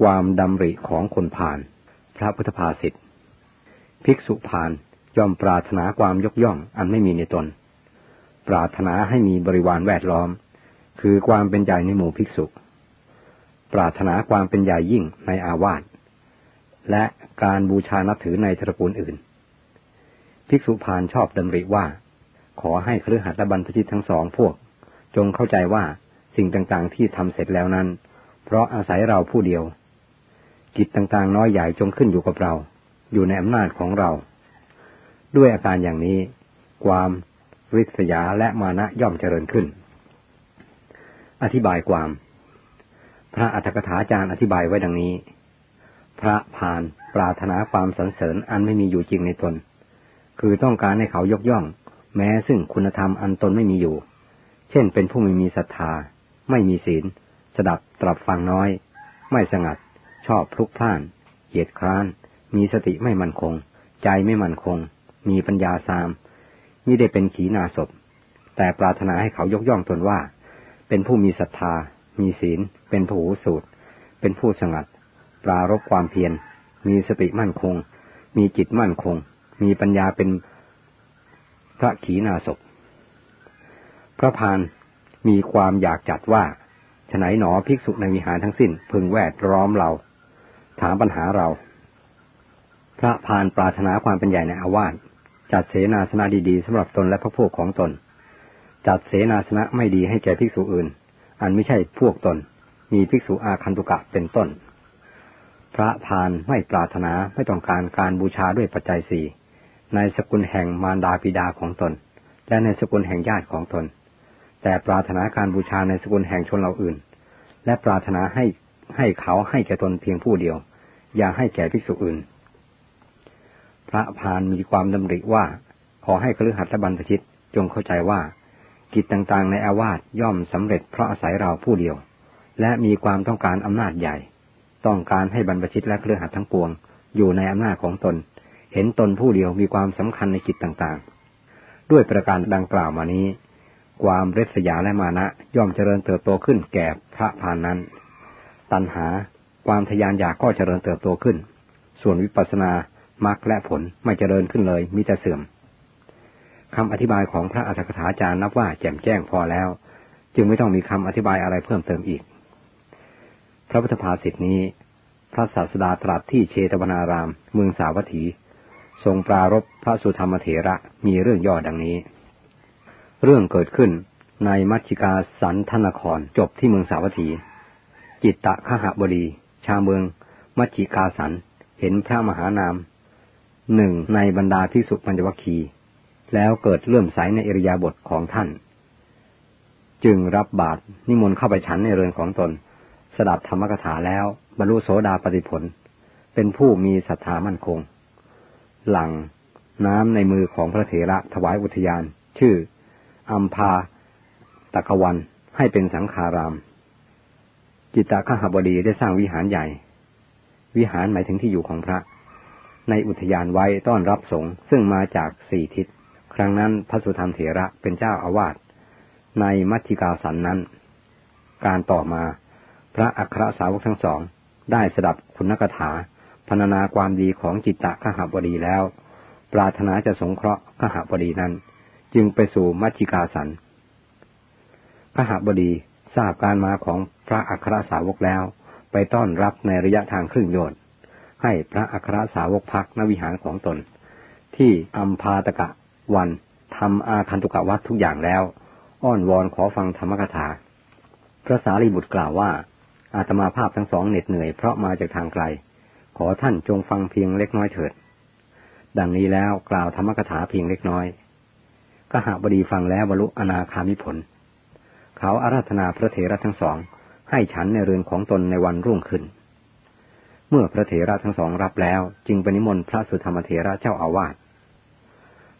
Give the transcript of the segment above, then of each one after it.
ความดำริของคนผ่าน พระพุทธภาษิตภิกษุผ่านย่อมปรารถนาความยกย่องอันไม่มีในตน ปรารถนาให้มีบริวารแวดล้อม คือความเป็นใหญ่ในหมู่ภิกษุ ปรารถนาความเป็นใหญ่ยิ่งในอาวาสและการบูชานับถือในตระกูลอื่น ภิกษุผ่านชอบดำริว่า ขอให้เครือขัดและบรรพชิตทั้งสองพวก จงเข้าใจว่าสิ่งต่างๆที่ทำเสร็จแล้วนั้น เพราะอาศัยเราผู้เดียว กิจต่างๆ น้อยใหญ่จงขึ้นอยู่กับเรา อยู่ในอำนาจของเรา ด้วยอาการอย่างนี้ ความริษยาและมานะย่อมเจริญขึ้น อธิบายความ พระอัฏฐกถาจารย์อธิบายไว้ดังนี้ พระพานปรารถนาความสรรเสริญอันไม่มีอยู่จริงในตน คือต้องการให้เขายกย่อง แม้ซึ่งคุณธรรมอันตนไม่มีอยู่ เช่นเป็นผู้ไม่มีศรัทธา ไม่มีศีล สดับตรับฟังน้อย ไม่สงัด ชอบพลุกพล่าน เหยียดคร้าน มีสติไม่มั่นคง ใจไม่มั่นคง มีปัญญาสามนี่ได้เป็นขีนาศพ แต่ปรารถนาให้เขายกย่องตนว่า เป็นผู้มีศรัทธา มีศีล เป็นผู้หูสูตร เป็นผู้สงัด ปรารบความเพียร มีสติมั่นคง มีจิตมั่นคง มีปัญญาเป็นพระขีนาศพ พระพานมีความอยากจัดว่าฉไหนหนอภิกษุในวิหารทั้งสิ้นพึงแวดล้อมเรา ถามปัญหาเรา พระพานปรารถนาความเป็นใหญ่ในอาวาสจัดเสนาสนะดีๆสำหรับตนและพระพวกของตน จัดเสนาสนะไม่ดีให้แก่ภิกษุอื่น อันไม่ใช่พวกตน มีภิกษุอาคันตุกะเป็นต้น พระพานไม่ปรารถนาไม่ต้องการการบูชาด้วยปัจจัยสี่ในสกุลแห่งมารดาบิดาของตน และในสกุลแห่งญาติของตน แต่ปรารถนาการบูชาในสกุลแห่งชนเราอื่น และปรารถนาให้ให้เขาให้แก่ตนเพียงผู้เดียว อย่าให้แก่ภิกษุอื่น พระพานมีความดำริว่า ขอให้คฤหัสถบรรพชิตจงเข้าใจว่า กิจต่างๆในอาวาสย่อมสำเร็จเพราะอาศัยเราผู้เดียว และมีความต้องการอำนาจใหญ่ ต้องการให้บรรพชิตและเครือขัดทั้งปวง อยู่ในอำนาจของตน เห็นตนผู้เดียวมีความสำคัญในกิจต่างๆ ด้วยประการดังกล่าวมานี้ ความเรศยาและมานะย่อมเจริญเติบโตขึ้นแก่พระพานนั้น ตัณหา ความทยานอยากก็เจริญเติบโตขึ้น ส่วนวิปัสสนามรรคและผลไม่เจริญขึ้นเลย มีแต่เสื่อมคำอธิบายของพระอัฏฐกถาจารย์นับว่าแจ่มแจ้งพอแล้ว จึงไม่ต้องมีคำอธิบายอะไรเพิ่มเติมอีก พระพุทธภาษิตนี้ พระศาสดาตรัสที่เชตวนาราม เมืองสาวัตถี ทรงปรารบพระสุธรรมเถระมีเรื่องย่อดังนี้ เรื่องเกิดขึ้นในมัชชิกาสันทนครจบที่เมืองสาวัตถี จิตตะขหบดี ชาเมือง มัชิกาสัน เห็นพระมหานามหนึ่งในบรรดาภิกษุปัญจวัคคีแล้วเกิดเลื่อมใสในอริยาบทของท่าน จึงรับบาตรนิมนต์เข้าไปฉันในเรือนของตน สดับธรรมกถาแล้วบรรลุโสดาปฏิผล เป็นผู้มีศรัทธามั่นคง หลังน้ำในมือของพระเถระถวายอุทยาน ชื่ออัมพาตะกวันให้เป็นสังขาราม จิตตขหบดีได้สร้างวิหารใหญ่ วิหารหมายถึงที่อยู่ของพระ ในอุทยานไว้ต้อนรับสงฆ์ซึ่งมาจากสี่ทิศ ครั้งนั้นพระสุธรรมเถระเป็นเจ้าอาวาสในมัชชิกาสันนั้น การต่อมาพระอัครสาวกทั้งสอง ได้สดับคุณกถาพรรณนาความดีของจิตตะขหบดีแล้ว ปรารถนาจะสงเคราะห์ขหบดีนั้น จึงไปสู่มัชชิกาสันขหบดี ทราบการมาของพระอัครสาวกแล้ว ไปต้อนรับในระยะทางครึ่งโยชนให้พระอัครสาวกพักนวิหารของตน ที่อัมพาตกะวันทำอาคันตุกะวัดทุกอย่างแล้ว อ้อนวอนขอฟังธรรมกถา พระสารีบุตรกล่าวว่า อาตมาภาพทั้งสองเหน็ดเหนื่อยเพราะมาจากทางไกล ขอท่านจงฟังเพียงเล็กน้อยเถิด ดังนี้แล้วกล่าวธรรมกถาเพียงเล็กน้อยกหาบดีฟังแล้วบรรลุอนาคามิผล เขาอาราธนาพระเถระทั้งสอง ให้ฉันในเรือนของตนในวันรุ่งขึ้น เมื่อพระเถระทั้งสองรับแล้วจึงปนิมนต์พระสุธรรมเถระเจ้าอาวาส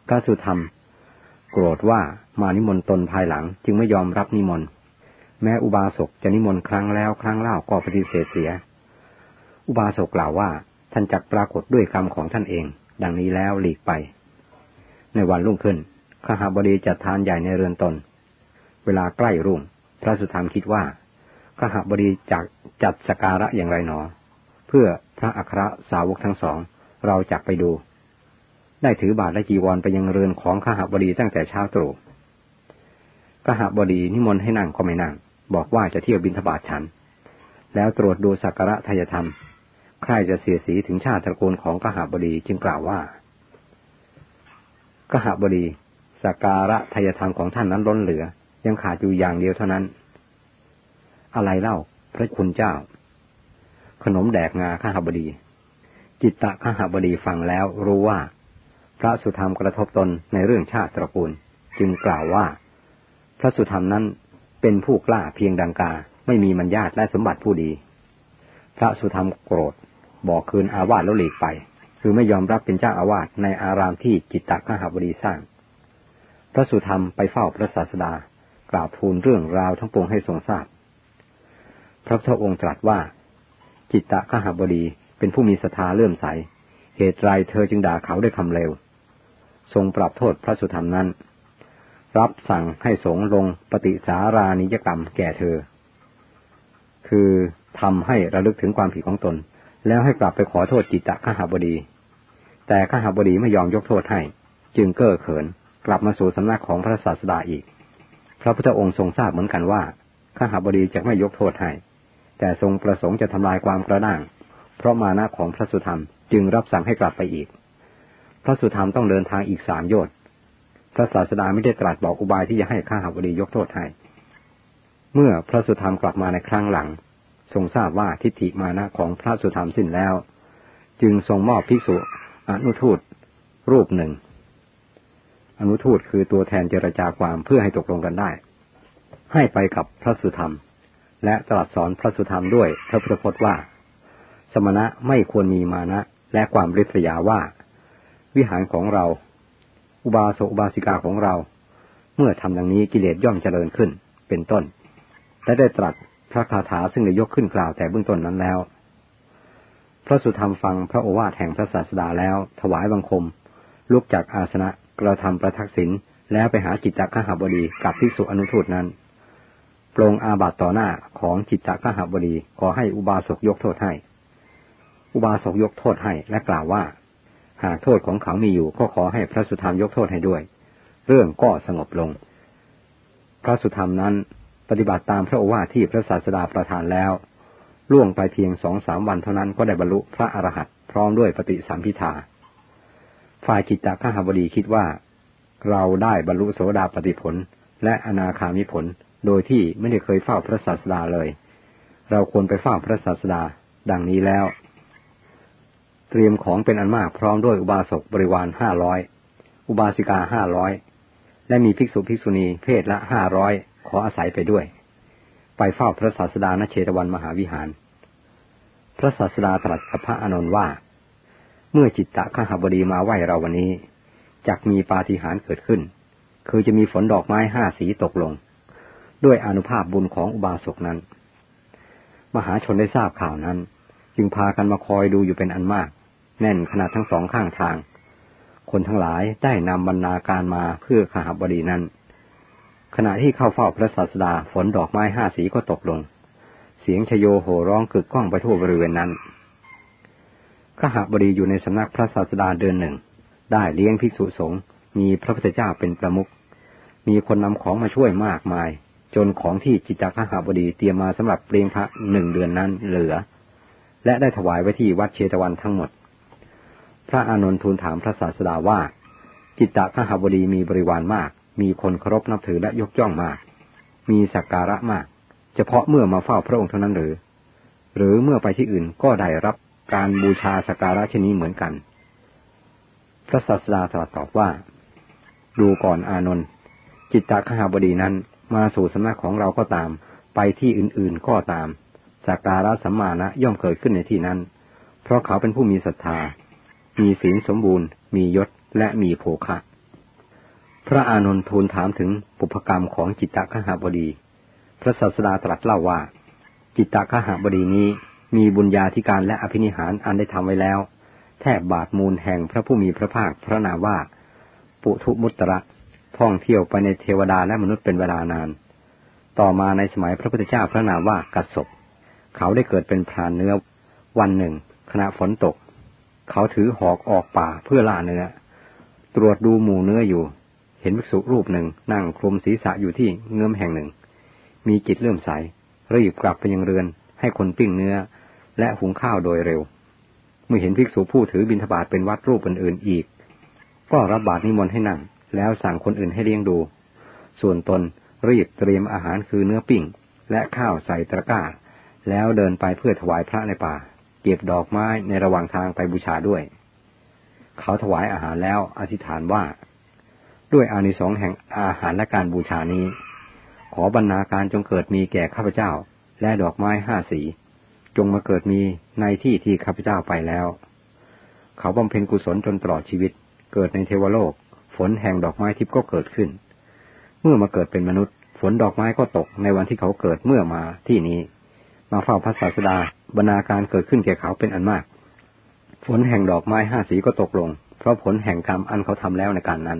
พระสุธรรม โกรธว่ามานิมนต์ตนภายหลังจึงไม่ยอมรับนิมนต์ แม้อุบาสกจะนิมนต์ครั้งแล้วครั้งเล่าก็ปฏิเสธเสีย อุบาสกกล่าวว่าท่านจักปรากฏด้วยกรรมของท่านเอง ดังนี้แล้วหลีกไป ในวันรุ่งขึ้นขหาบดีจัดทานใหญ่ในเรือนตน เวลาใกล้รุ่ง พระสุธรรมคิดว่าขหบดีจักจัดสการะอย่างไรหนอ เพื่อพระอัครสาวกทั้งสอง เราจักไปดู ได้ถือบาทและจีวรไปยังเรือนของขหบดีตั้งแต่เช้าตรู่ขหบดีนิมนต์ให้นั่งก็ไม่นั่ง บอกว่าจะเที่ยวบินทบาทฉัน แล้วตรวจดูสักการะทายธรรม ใครจะเสียสีถึงชาติตระกูลของกหบดีจึงกล่าวว่ากหบดีสักการะทายธรรมของท่านนั้นล้นเหลือ ยังขาดอยู่อย่างเดียวเท่านั้น อะไรเล่า พระคุณเจ้า ขนมแดกงาข้าหบดี จิตตะข้าหบดีฟังแล้วรู้ว่า พระสุธรรมกระทบตนในเรื่องชาติตระกูล จึงกล่าวว่า พระสุธรรมนั้นเป็นผู้กล้าเพียงดังกา ไม่มีมัญญาตและสมบัติผู้ดี พระสุธรรมโกรธบอกคืนอาวาสแล้วหลีกไป คือไม่ยอมรับเป็นเจ้าอาวาสในอารามที่จิตตะข้าหบดีสร้างพระสุธรรมไปเฝ้าพระศาสดา กราบทูลเรื่องราวทั้งปวงให้ทรงทราบ พระพุทธองค์ตรัสว่า จิตตะขหบดีเป็นผู้มีศรัทธาเลื่อมใส เหตุไรเธอจึงด่าเขาด้วยคำเลว ทรงปรับโทษพระสุธรรมนั้น รับสั่งให้สงลงปฏิสารานิยกรรมแก่เธอ คือทำให้ระลึกถึงความผิดของตน แล้วให้กลับไปขอโทษจิตตะขหบดี แต่ขหบดีไม่ยอมยกโทษให้ จึงเก้อเขินกลับมาสู่สำนักของพระศาสดาอีก พระพุทธองค์ทรงทราบเหมือนกันว่าข้าหาบดีจะไม่ยกโทษให้ แต่ทรงประสงค์จะทำลายความกระด้าง เพราะมานะของพระสุธรรมจึงรับสั่งให้กลับไปอีก พระสุธรรมต้องเดินทางอีกสามโยชน์พระศาสดาไม่ได้ตรัสบอกอุบายที่จะให้ข้าหาวดียกโทษให้ เมื่อพระสุธรรมกลับมาในครั้งหลัง ทรงทราบว่าทิฏฐิมานะของพระสุธรรมสิ้นแล้ว จึงทรงมอบภิกษุอนุทูตรูปหนึ่ง อนุทูตคือตัวแทนเจรจาความเพื่อให้ตกลงกันได้ ให้ไปกับพระสุธรรม และตรัสสอนพระสุธรรมด้วยพระพุทธพจน์ว่า สมณะไม่ควรมีมานะ และความริษยาว่า วิหารของเรา อุบาสกอุบาสิกาของเรา เมื่อทำดังนี้กิเลสย่อมเจริญขึ้นเป็นต้น และได้ตรัสพระคาถาซึ่งได้ยกขึ้นกล่าวแต่เบื้องต้นนั้นแล้ว พระสุธรรมฟังพระโอวาทแห่งพระศาสดาแล้ว ถวายบังคม ลุกจากอาสนะ กระทำประทักษิณแล้วไปหาจิตตคหบดีกับภิกษุอนุทูตนั้นปรงอาบัตต่อหน้าของจิตตะขหบดีขอให้อุบาสกยกโทษให้ อุบาสกยกโทษให้และกล่าวว่า หากโทษของเขามีอยู่ก็ขอให้พระสุธรรมยกโทษให้ด้วย เรื่องก็สงบลง พระสุธรรมนั้นปฏิบัติตามพระโอวาทที่พระศาสดาประทานแล้ว ล่วงไปเพียงสองสามวันเท่านั้นก็ได้บรรลุพระอรหันต์พร้อมด้วยปฏิสัมพิทา ฝ่ายจิตตะขหบดีคิดว่า เราได้บรรลุโสดาปฏิผล และอนาคามิผล โดยที่ไม่ได้เคยเฝ้าพระศาสดาเลย เราควรไปเฝ้าพระศาสดา ดังนี้แล้ว เตรียมของเป็นอันมากพร้อมด้วยอุบาสกบริวารห้าร้อยอุบาสิกาห้าร้อยและมีภิกษุภิกษุณีเพศละห้าร้อยขออาศัยไปด้วย ไปเฝ้าพระศาสดาณเชตวันมหาวิหาร พระศาสดาตรัสกับพระอานนท์ว่า เมื่อจิตตะขหบดีมาไหวเราวันนี้จักมีปาฏิหาริย์เกิดขึ้น คือจะมีฝนดอกไม้ห้าสีตกลง ด้วยอนุภาพบุญของอุบาสกนั้น มหาชนได้ทราบข่าวนั้น จึงพากันมาคอยดูอยู่เป็นอันมาก แน่นขนาดทั้งสองข้างทาง คนทั้งหลายได้นำบรรณาการมาเพื่อขหบดีนั้น ขณะที่เข้าเฝ้าพระศาสดาฝนดอกไม้ห้าสีก็ตกลง เสียงชโยโห่ร้องกึกก้องไปทั่วบริเวณนั้น ขหบดีอยู่ในสำนักพระศาสดาเดือนหนึ่ง ได้เลี้ยงภิกษุสงฆ์มีพระพุทธเจ้าเป็นประมุขมีคนนำของมาช่วยมากมาย จนของที่จิตาคหบดีเตรียมมาสำหรับเปลี่ยงพระหนึ่งเดือนนั้นเหลือ และได้ถวายไว้ที่วัดเชตวันทั้งหมด พระอานนท์ทูลถามพระศาสดาว่า จิตตคหบดีมีบริวารมาก มีคนเคารพนับถือและยกย่องมาก มีสักการะมาก เฉพาะเมื่อมาเฝ้าพระองค์เท่านั้นหรือ หรือเมื่อไปที่อื่นก็ได้รับ การบูชาสการะเช่นนี้เหมือนกัน พระศาสดาตรัสตอบว่า ดูก่อนอานนท์จิตตคหาบดีนั้น มาสู่สำนักของเราก็ตาม ไปที่อื่นๆก็ตามสักการะสัมมาณะย่อมเกิดขึ้นในที่นั้น เพราะเขาเป็นผู้มีศรัทธา มีศีลสมบูรณ์ มียศและมีโภคะ พระอานนท์ทูลถามถึงปุพกรรมของจิตตคหบดี พระศาสดาตรัสเล่าว่า จิตตคหบดีนี้ มีบุญญาธิการและอภินิหารอันได้ทำไว้แล้ว แทบบาทมูลแห่งพระผู้มีพระภาคพระนาว่า ปุถุมุตระท่องเที่ยวไปในเทวดาและมนุษย์เป็นเวลานาน ต่อมาในสมัยพระพุทธเจ้าพระนามว่ากัสศพเขาได้เกิดเป็นพรานเนื้อวันหนึ่ง ขณะฝนตก เขาถือหอกออกป่าเพื่อล่าเนื้อ ตรวจดูหมูเนื้ออยู่ เห็นภิกษุรูปหนึ่งนั่งคลุมศีรษะอยู่ที่เงื้อมแห่งหนึ่ง มีจิตเลื่อมใส รีบกลับไปยังเรือนให้คนปิ้งเนื้อ และหุงข้าวโดยเร็ว เมื่อเห็นภิกษุผู้ถือบิณฑบาตเป็นวัดรูปอื่นๆอีก ก็รับบาตรนิมนต์ให้นั่ง แล้วสั่งคนอื่นให้เลี้ยงดู ส่วนตนรีบเตรียมอาหารคือเนื้อปิ้ง และข้าวใส่ตะกร้า แล้วเดินไปเพื่อถวายพระในป่า เก็บดอกไม้ในระหว่างทางไปบูชาด้วย เขาถวายอาหารแล้วอธิษฐานว่า ด้วยอานิสงส์แห่งอาหารและการบูชานี้ ขอบรรณาการจงเกิดมีแก่ข้าพเจ้า และดอกไม้ห้าสี จงมาเกิดมีในที่ที่ข้าพเจ้าไปแล้ว เขาบำเพ็ญกุศลจนตลอดชีวิต เกิดในเทวโลก ฝนแห่งดอกไม้ทิพย์ก็เกิดขึ้น เมื่อมาเกิดเป็นมนุษย์ ฝนดอกไม้ก็ตกในวันที่เขาเกิดเมื่อมาที่นี้ มาเฝ้าพระศาสดาบรรณาการเกิดขึ้นแก่เขาเป็นอันมาก ฝนแห่งดอกไม้ห้าสีก็ตกลง เพราะผลแห่งกรรมอันเขาทำแล้วในการนั้น